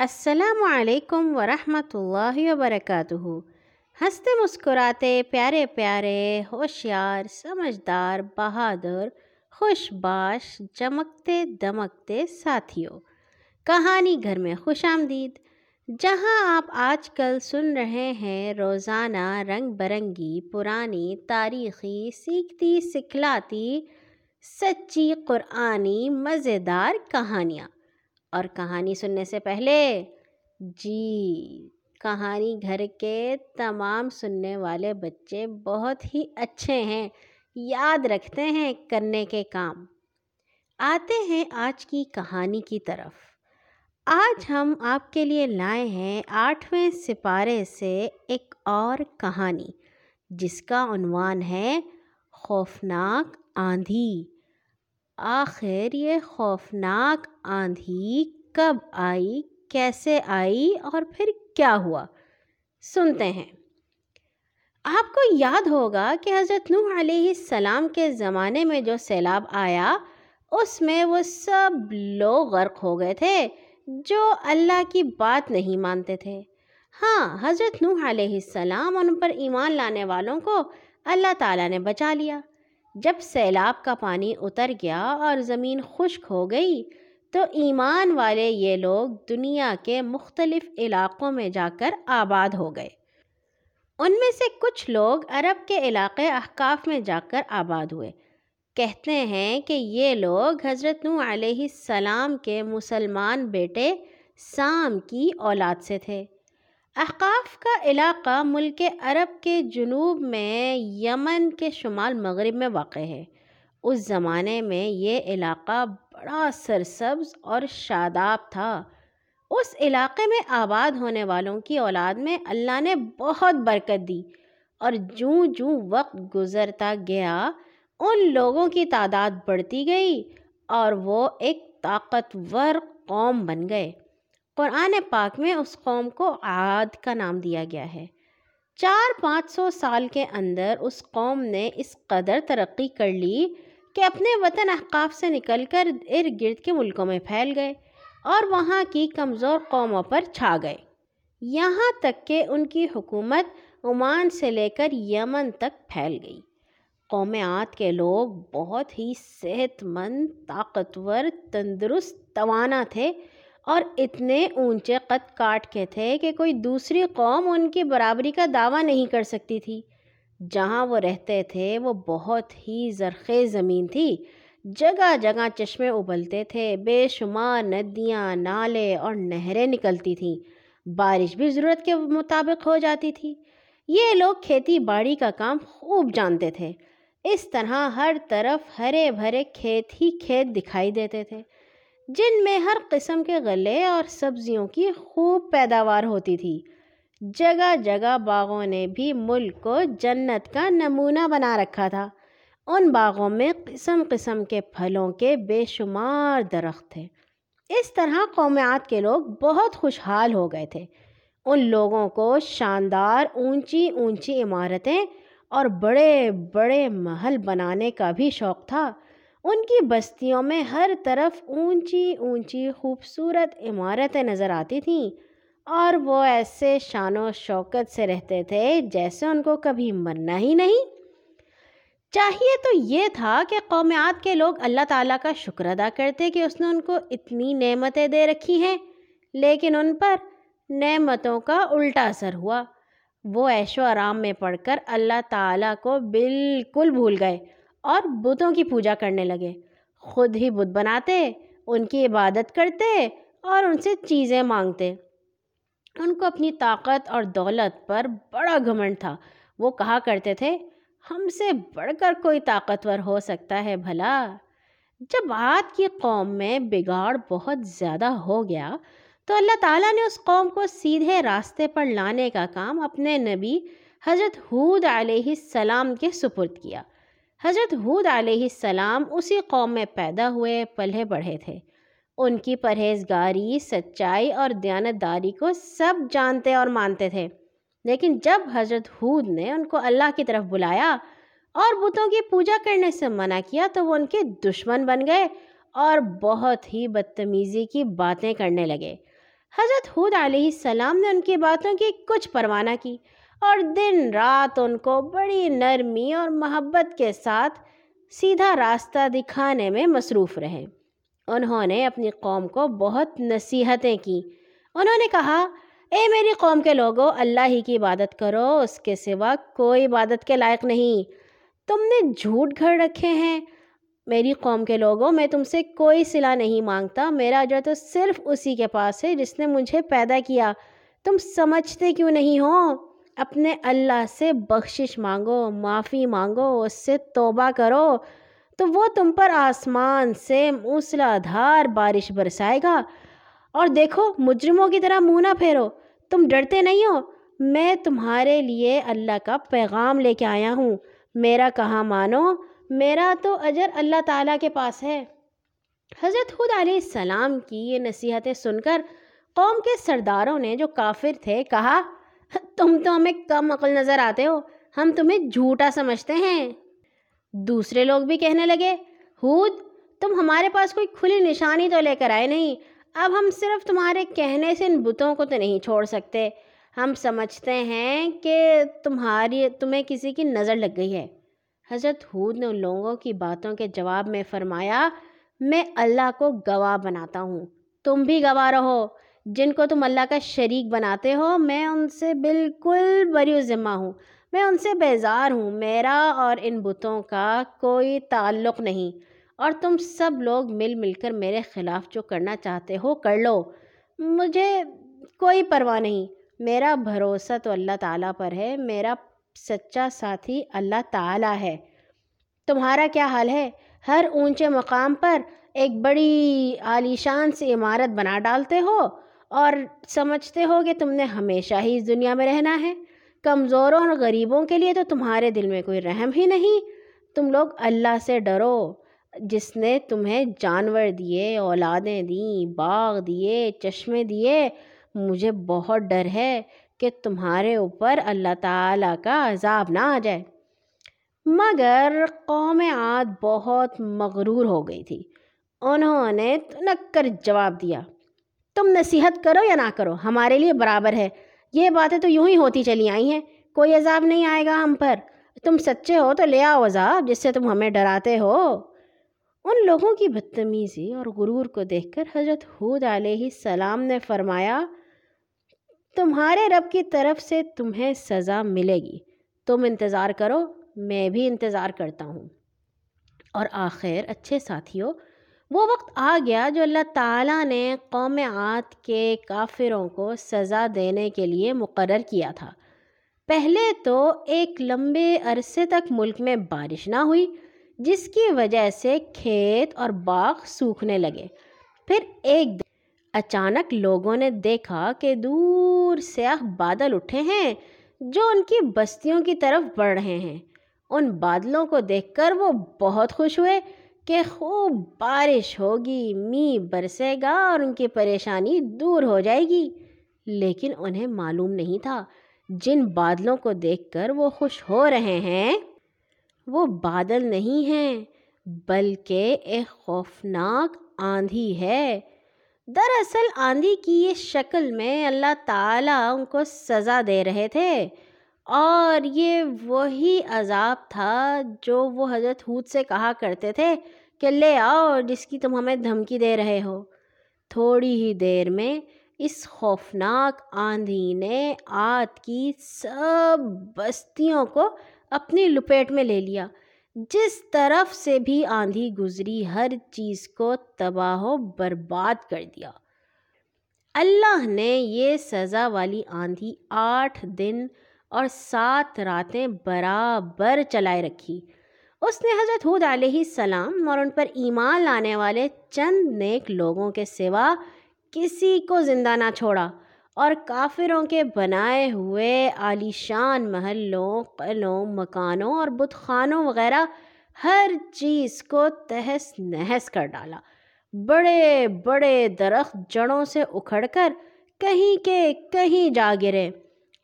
السلام علیکم ورحمۃ اللہ وبرکاتہ۔ ہنستے مسکراتے پیارے پیارے، ہوشیار، سمجھدار، بہادر، خوش باش، چمکتے دمکتے ساتھیوں۔ کہانی گھر میں خوش آمدید۔ جہاں آپ آج کل سن رہے ہیں، روزانہ رنگ برنگی، پرانی تاریخی، سیکھتی، سکھلاتی، سچی، قرآنی، مزیدار کہانیاں۔ اور کہانی سننے سے پہلے جی کہانی گھر کے تمام سننے والے بچے بہت ہی اچھے ہیں، یاد رکھتے ہیں کرنے کے کام۔ آتے ہیں آج کی کہانی کی طرف۔ آج ہم آپ کے لیے لائے ہیں آٹھویں سپارے سے ایک اور کہانی، جس کا عنوان ہے خوفناک آندھی۔ آخر یہ خوفناک آندھی کب آئی، کیسے آئی اور پھر کیا ہوا؟ سنتے ہیں۔ آپ کو یاد ہوگا کہ حضرت نوح علیہ السلام کے زمانے میں جو سیلاب آیا، اس میں وہ سب لوگ غرق ہو گئے تھے جو اللہ کی بات نہیں مانتے تھے۔ ہاں حضرت نوح علیہ السلام، ان پر ایمان لانے والوں کو اللہ تعالیٰ نے بچا لیا۔ جب سیلاب کا پانی اتر گیا اور زمین خشک ہو گئی، تو ایمان والے یہ لوگ دنیا کے مختلف علاقوں میں جا کر آباد ہو گئے۔ ان میں سے کچھ لوگ عرب کے علاقے احکاف میں جا کر آباد ہوئے۔ کہتے ہیں کہ یہ لوگ حضرت نو علیہ السلام کے مسلمان بیٹے سام کی اولاد سے تھے۔ احقاف کا علاقہ ملک عرب کے جنوب میں یمن کے شمال مغرب میں واقع ہے۔ اس زمانے میں یہ علاقہ بڑا سرسبز اور شاداب تھا۔ اس علاقے میں آباد ہونے والوں کی اولاد میں اللہ نے بہت برکت دی اور جوں جوں وقت گزرتا گیا، ان لوگوں کی تعداد بڑھتی گئی اور وہ ایک طاقتور قوم بن گئے۔ قرآن پاک میں اس قوم کو عاد کا نام دیا گیا ہے۔ چار پانچ سو سال کے اندر اس قوم نے اس قدر ترقی کر لی کہ اپنے وطن احقاف سے نکل کر ارد گرد کے ملکوں میں پھیل گئے اور وہاں کی کمزور قوموں پر چھا گئے۔ یہاں تک کہ ان کی حکومت عمان سے لے کر یمن تک پھیل گئی۔ قوم عاد کے لوگ بہت ہی صحت مند، طاقتور، تندرست، توانا تھے۔ اور اتنے اونچے قد کاٹ کے تھے کہ کوئی دوسری قوم ان کی برابری کا دعویٰ نہیں کر سکتی تھی۔ جہاں وہ رہتے تھے، وہ بہت ہی زرخیز زمین تھی۔ جگہ جگہ چشمے ابلتے تھے، بے شمار ندیاں، نالے اور نہریں نکلتی تھیں۔ بارش بھی ضرورت کے مطابق ہو جاتی تھی۔ یہ لوگ کھیتی باڑی کا کام خوب جانتے تھے۔ اس طرح ہر طرف ہرے بھرے کھیت ہی کھیت دکھائی دیتے تھے۔ جن میں ہر قسم کے غلے اور سبزیوں کی خوب پیداوار ہوتی تھی۔ جگہ جگہ باغوں نے بھی ملک کو جنت کا نمونہ بنا رکھا تھا۔ ان باغوں میں قسم قسم کے پھلوں کے بے شمار درخت تھے۔ اس طرح قومیات کے لوگ بہت خوشحال ہو گئے تھے۔ ان لوگوں کو شاندار اونچی اونچی عمارتیں اور بڑے بڑے محل بنانے کا بھی شوق تھا۔ ان کی بستیوں میں ہر طرف اونچی اونچی خوبصورت عمارتیں نظر آتی تھیں اور وہ ایسے شان و شوکت سے رہتے تھے جیسے ان کو کبھی مرنا ہی نہیں۔ چاہیے تو یہ تھا کہ قومیات کے لوگ اللہ تعالیٰ کا شکر ادا کرتے کہ اس نے ان کو اتنی نعمتیں دے رکھی ہیں، لیکن ان پر نعمتوں کا الٹا اثر ہوا۔ وہ عیش و آرام میں پڑھ کر اللہ تعالیٰ کو بالکل بھول گئے۔ اور بتوں کی پوجا کرنے لگے۔ خود ہی بت بناتے، ان کی عبادت کرتے اور ان سے چیزیں مانگتے۔ ان کو اپنی طاقت اور دولت پر بڑا گھمنڈ تھا۔ وہ کہا کرتے تھے، ہم سے بڑھ کر کوئی طاقتور ہو سکتا ہے بھلا۔ جب آج کی قوم میں بگاڑ بہت زیادہ ہو گیا، تو اللہ تعالیٰ نے اس قوم کو سیدھے راستے پر لانے کا کام اپنے نبی حضرت حود علیہ السلام کے سپرد کیا۔ حضرت حود علیہ السلام اسی قوم میں پیدا ہوئے پلے بڑھے تھے۔ ان کی پرہیزگاری، سچائی اور دیانتداری کو سب جانتے اور مانتے تھے۔ لیکن جب حضرت حود نے ان کو اللہ کی طرف بلایا اور بتوں کی پوجا کرنے سے منع کیا تو وہ ان کے دشمن بن گئے اور بہت ہی بدتمیزی کی باتیں کرنے لگے۔ حضرت حود علیہ السلام نے ان کی باتوں کی کچھ پرواہ نہ کی۔ اور دن رات ان کو بڑی نرمی اور محبت کے ساتھ سیدھا راستہ دکھانے میں مصروف رہے۔ انہوں نے اپنی قوم کو بہت نصیحتیں کی۔ انہوں نے کہا، اے میری قوم کے لوگوں اللہ ہی کی عبادت کرو، اس کے سوا کوئی عبادت کے لائق نہیں۔ تم نے جھوٹ گھر رکھے ہیں۔ میری قوم کے لوگوں میں تم سے کوئی صلاح نہیں مانگتا۔ میرا جو تو صرف اسی کے پاس ہے جس نے مجھے پیدا کیا۔ تم سمجھتے کیوں نہیں ہو؟ اپنے اللہ سے بخشش مانگو، معافی مانگو، اس سے توبہ کرو، تو وہ تم پر آسمان سے موسلا دھار بارش برسائے گا۔ اور دیکھو، مجرموں کی طرح منہ نہ پھیرو۔ تم ڈرتے نہیں ہو۔ میں تمہارے لیے اللہ کا پیغام لے کے آیا ہوں۔ میرا کہاں مانو؟ میرا تو اجر اللہ تعالیٰ کے پاس ہے۔ حضرت خود علیہ السلام کی یہ نصیحتیں سن کر قوم کے سرداروں نے جو کافر تھے کہا تم تو ہمیں کم عقل نظر آتے ہو۔ ہم تمہیں جھوٹا سمجھتے ہیں۔ دوسرے لوگ بھی کہنے لگے، ہود، تم ہمارے پاس کوئی کھلی نشانی تو لے کر آئے نہیں۔ اب ہم صرف تمہارے کہنے سے ان بتوں کو تو نہیں چھوڑ سکتے۔ ہم سمجھتے ہیں کہ تمہاری، تمہیں کسی کی نظر لگ گئی ہے۔ حضرت حود نے ان لوگوں کی باتوں کے جواب میں فرمایا، میں اللہ کو گواہ بناتا ہوں۔ تم بھی گواہ رہو۔ جن کو تم اللہ کا شریک بناتے ہو، میں ان سے بالکل بری ذمہ ہوں۔ میں ان سے بیزار ہوں۔ میرا اور ان بتوں کا کوئی تعلق نہیں۔ اور تم سب لوگ مل مل کر میرے خلاف جو کرنا چاہتے ہو کر لو۔ مجھے کوئی پرواہ نہیں۔ میرا بھروسہ تو اللہ تعالیٰ پر ہے۔ میرا سچا ساتھی اللہ تعالیٰ ہے۔ تمہارا کیا حال ہے؟ ہر اونچے مقام پر ایک بڑی عالیشان سی عمارت بنا ڈالتے ہو؟ اور سمجھتے ہو کہ تم نے ہمیشہ ہی اس دنیا میں رہنا ہے۔ کمزوروں اور غریبوں کے لیے تو تمہارے دل میں کوئی رحم ہی نہیں۔ تم لوگ اللہ سے ڈرو۔ جس نے تمہیں جانور دیے، اولادیں دیں، باغ دیے، چشمے دیے، مجھے بہت ڈر ہے کہ تمہارے اوپر اللہ تعالیٰ کا عذاب نہ آ جائے۔ مگر قوم عاد بہت مغرور ہو گئی تھی۔ انہوں نے تنک کر جواب دیا۔ تم نصیحت کرو یا نہ کرو، ہمارے لیے برابر ہے۔ یہ باتیں تو یوں ہی ہوتی چلی آئی ہیں۔ کوئی عذاب نہیں آئے گا ہم پر۔ تم سچے ہو تو لے آؤ عذاب جس سے تم ہمیں ڈراتے ہو۔ ان لوگوں کی بدتمیزی اور غرور کو دیکھ کر حضرت حود علیہ السلام نے فرمایا، تمہارے رب کی طرف سے تمہیں سزا ملے گی۔ تم انتظار کرو، میں بھی انتظار کرتا ہوں۔ اور آخر، اچھے ساتھیوں وہ وقت آ گیا جو اللہ تعالیٰ نے قوم عاد کے کافروں کو سزا دینے کے لیے مقرر کیا تھا۔ پہلے تو ایک لمبے عرصے تک ملک میں بارش نہ ہوئی، جس کی وجہ سے کھیت اور باغ سوکھنے لگے۔ پھر ایک دن اچانک لوگوں نے دیکھا کہ دور سیاہ بادل اٹھے ہیں جو ان کی بستیوں کی طرف بڑھ رہے ہیں۔ ان بادلوں کو دیکھ کر وہ بہت خوش ہوئے۔ کہ خوب بارش ہوگی می برسے گا اور ان کی پریشانی دور ہو جائے گی۔ لیکن انہیں معلوم نہیں تھا۔ جن بادلوں کو دیکھ کر وہ خوش ہو رہے ہیں، وہ بادل نہیں ہیں، بلکہ ایک خوفناک آندھی ہے۔ دراصل آندھی کی یہ شکل میں اللہ تعالیٰ ان کو سزا دے رہے تھے۔ اور یہ وہی عذاب تھا جو وہ حضرت حود سے کہا کرتے تھے۔ کہ لے آؤ جس کی تم ہمیں دھمکی دے رہے ہو۔ تھوڑی ہی دیر میں اس خوفناک آندھی نے آت کی سب بستیوں کو اپنی لپیٹ میں لے لیا۔ جس طرف سے بھی آندھی گزری، ہر چیز کو تباہ و برباد کر دیا۔ اللہ نے یہ سزا والی آندھی آٹھ دن اور سات راتیں برابر چلائے رکھی۔ اس نے حضرت حود علیہ السلام اور ان پر ایمان لانے والے چند نیک لوگوں کے سوا کسی کو زندہ نہ چھوڑا اور کافروں کے بنائے ہوئے عالیشان محلوں قلوں مکانوں اور بت خانوں وغیرہ ہر چیز کو تہس نہس کر ڈالا۔ بڑے بڑے درخت جڑوں سے اکھڑ کر کہیں کے کہیں جا گرے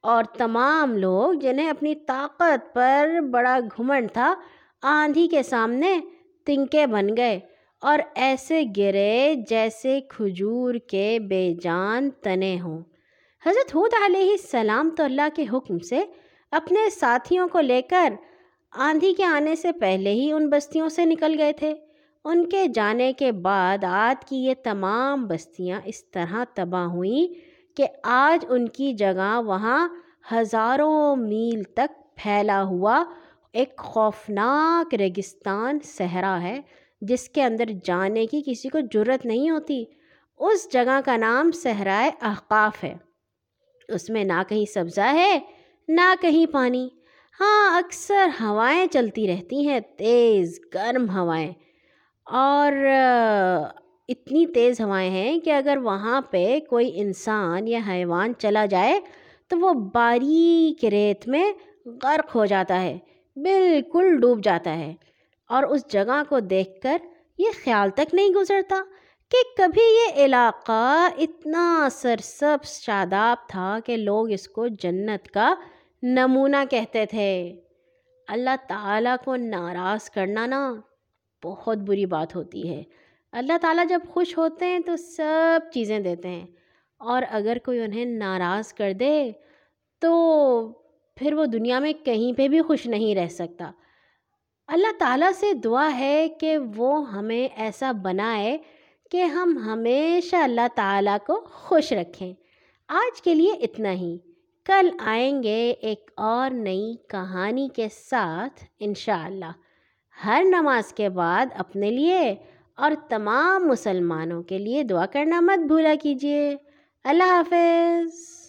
اور تمام لوگ جنہیں اپنی طاقت پر بڑا گھمنڈ تھا آندھی کے سامنے تنکے بن گئے اور ایسے گرے جیسے کھجور کے بے جان تنے ہوں۔ حضرت حود علیہ السلام تو اللہ کے حکم سے اپنے ساتھیوں کو لے کر آندھی کے آنے سے پہلے ہی ان بستیوں سے نکل گئے تھے۔ ان کے جانے کے بعد آج کی یہ تمام بستیاں اس طرح تباہ ہوئیں کہ آج ان کی جگہ وہاں ہزاروں میل تک پھیلا ہوا ایک خوفناک ریگستان صحرا ہے، جس کے اندر جانے کی کسی کو جرت نہیں ہوتی۔ اس جگہ کا نام صحرائے احقاف ہے۔ اس میں نہ کہیں سبزہ ہے، نہ کہیں پانی۔ ہاں اکثر ہوائیں چلتی رہتی ہیں، تیز گرم ہوائیں۔ اور، اتنی تیز ہوائیں ہیں کہ اگر وہاں پہ کوئی انسان یا حیوان چلا جائے، تو وہ باریک ریت میں غرق ہو جاتا ہے۔ بالکل ڈوب جاتا ہے۔ اور اس جگہ کو دیکھ کر یہ خیال تک نہیں گزرتا کہ کبھی یہ علاقہ اتنا سرسب شاداب تھا کہ لوگ اس کو جنت کا نمونہ کہتے تھے۔ اللہ تعالیٰ کو ناراض کرنا نا بہت بری بات ہوتی ہے۔ اللہ تعالیٰ جب خوش ہوتے ہیں تو سب چیزیں دیتے ہیں۔ اور اگر کوئی انہیں ناراض کر دے تو پھر وہ دنیا میں کہیں پہ بھی خوش نہیں رہ سکتا۔ اللہ تعالیٰ سے دعا ہے کہ وہ ہمیں ایسا بنائے کہ ہم ہمیشہ اللہ تعالیٰ کو خوش رکھیں۔ آج کے لیے اتنا ہی۔ کل آئیں گے ایک اور نئی کہانی کے ساتھ انشاءاللہ۔ ہر نماز کے بعد اپنے لیے اور تمام مسلمانوں کے لیے دعا کرنا مت بھولا کیجیے۔ اللہ حافظ۔